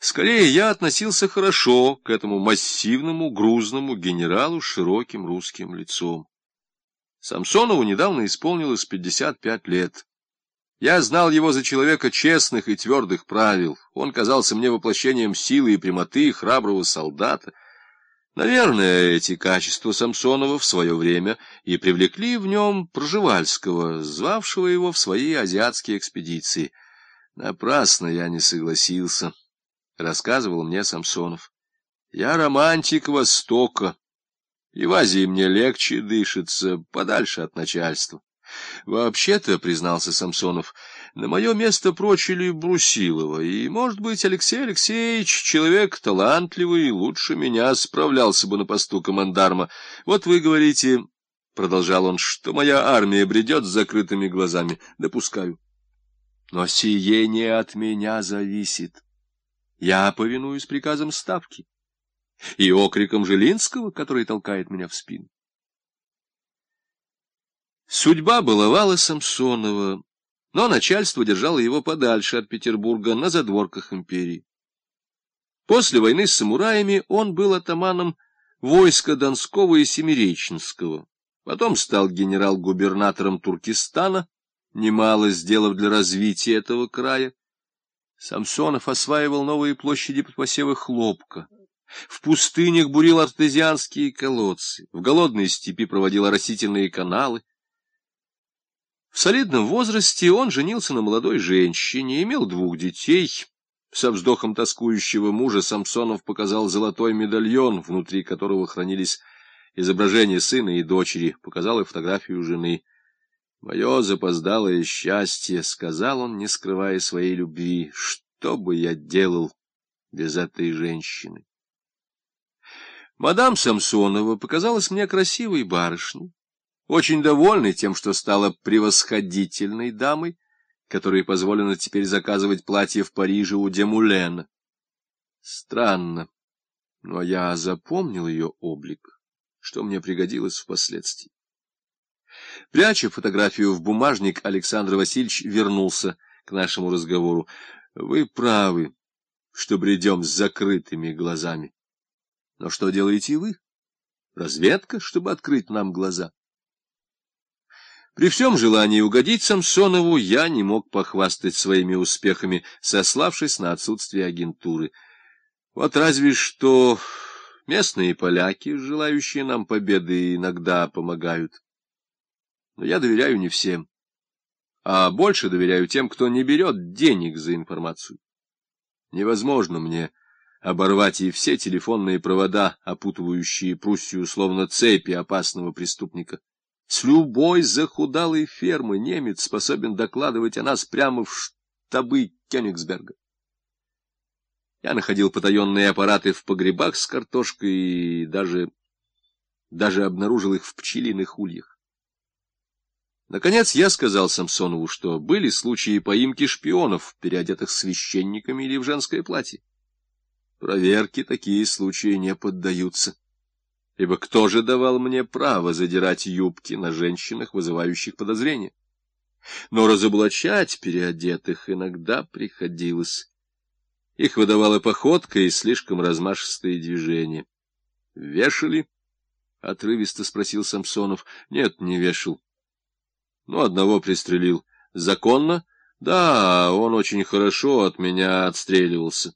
Скорее, я относился хорошо к этому массивному, грузному генералу с широким русским лицом. Самсонову недавно исполнилось 55 лет. Я знал его за человека честных и твердых правил. Он казался мне воплощением силы и прямоты храброго солдата. Наверное, эти качества Самсонова в свое время и привлекли в нем Проживальского, звавшего его в свои азиатские экспедиции. Напрасно я не согласился, — рассказывал мне Самсонов. Я романтик Востока, и в Азии мне легче дышится, подальше от начальства. Вообще-то, признался Самсонов, на мое место прочили Брусилова, и, может быть, Алексей Алексеевич, человек талантливый, лучше меня справлялся бы на посту командарма. Вот вы говорите, — продолжал он, — что моя армия бредет с закрытыми глазами. Допускаю. Но сие не от меня зависит. Я повинуюсь приказам Ставки и окриком Жилинского, который толкает меня в спину. Судьба баловала Самсонова, но начальство держало его подальше от Петербурга, на задворках империи. После войны с самураями он был атаманом войска Донского и Семиреченского, потом стал генерал-губернатором Туркестана, немало сделав для развития этого края. Самсонов осваивал новые площади под посевы хлопка. В пустынях бурил артезианские колодцы, в голодной степи проводил оросительные каналы. В солидном возрасте он женился на молодой женщине, имел двух детей. Со вздохом тоскующего мужа Самсонов показал золотой медальон, внутри которого хранились изображения сына и дочери, показал и фотографию жены. «Мое запоздалое счастье», — сказал он, не скрывая своей любви, — «что бы я делал без этой женщины?» Мадам Самсонова показалась мне красивой барышней, очень довольной тем, что стала превосходительной дамой, которой позволено теперь заказывать платье в Париже у Демулена. Странно, но я запомнил ее облик, что мне пригодилось впоследствии. Пряча фотографию в бумажник, Александр Васильевич вернулся к нашему разговору. Вы правы, что бредем с закрытыми глазами. Но что делаете вы? Разведка, чтобы открыть нам глаза. При всем желании угодить Самсонову я не мог похвастать своими успехами, сославшись на отсутствие агентуры. Вот разве что местные поляки, желающие нам победы, иногда помогают. Но я доверяю не всем, а больше доверяю тем, кто не берет денег за информацию. Невозможно мне оборвать и все телефонные провода, опутывающие Пруссию, словно цепи опасного преступника. С любой захудалой фермы немец способен докладывать о нас прямо в штабы Кёнигсберга. Я находил потаенные аппараты в погребах с картошкой и даже, даже обнаружил их в пчелиных ульях. Наконец я сказал Самсонову, что были случаи поимки шпионов, переодетых священниками или в женское платье. Проверки такие случаи не поддаются ибо кто же давал мне право задирать юбки на женщинах, вызывающих подозрения? Но разоблачать переодетых иногда приходилось. Их выдавала походка и слишком размашистые движения. — Вешали? — отрывисто спросил Самсонов. — Нет, не вешал. — Ну, одного пристрелил. — Законно? — Да, он очень хорошо от меня отстреливался.